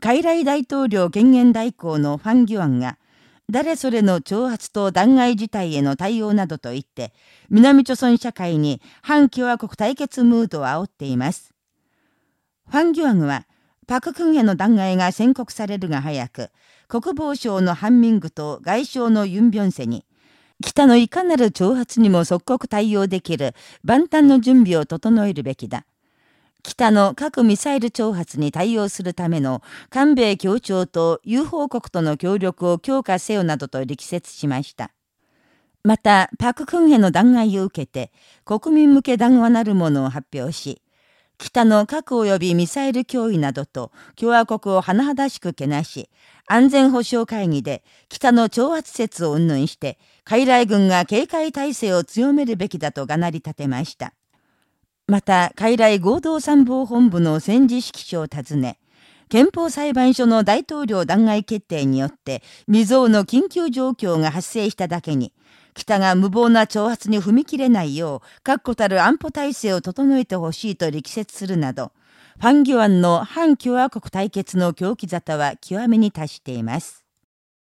海来大統領権限代行のファン・ギュアンが、誰それの挑発と弾劾事態への対応などと言って、南朝鮮社会に反共和国対決ムードを煽っています。ファン・ギュアンは、パククンへの弾劾が宣告されるが早く、国防省のハンミングと外相のユン・ビョンセに、北のいかなる挑発にも即刻対応できる万端の準備を整えるべきだ。北の核ミサイル挑発に対応するための韓米協調と友好国との協力を強化せよなどと力説しました。また、パククンへの弾劾を受けて、国民向け談話なるものを発表し、北の核及びミサイル脅威などと共和国を甚だしくけなし、安全保障会議で北の挑発説を云々して、海来軍が警戒態勢を強めるべきだとがなり立てました。また、海来合同参謀本部の戦時指揮所を訪ね、憲法裁判所の大統領弾劾決定によって未曾有の緊急状況が発生しただけに、北が無謀な挑発に踏み切れないよう、確固たる安保体制を整えてほしいと力説するなど、ファンギュアンの反共和国対決の狂気沙汰は極めに達しています。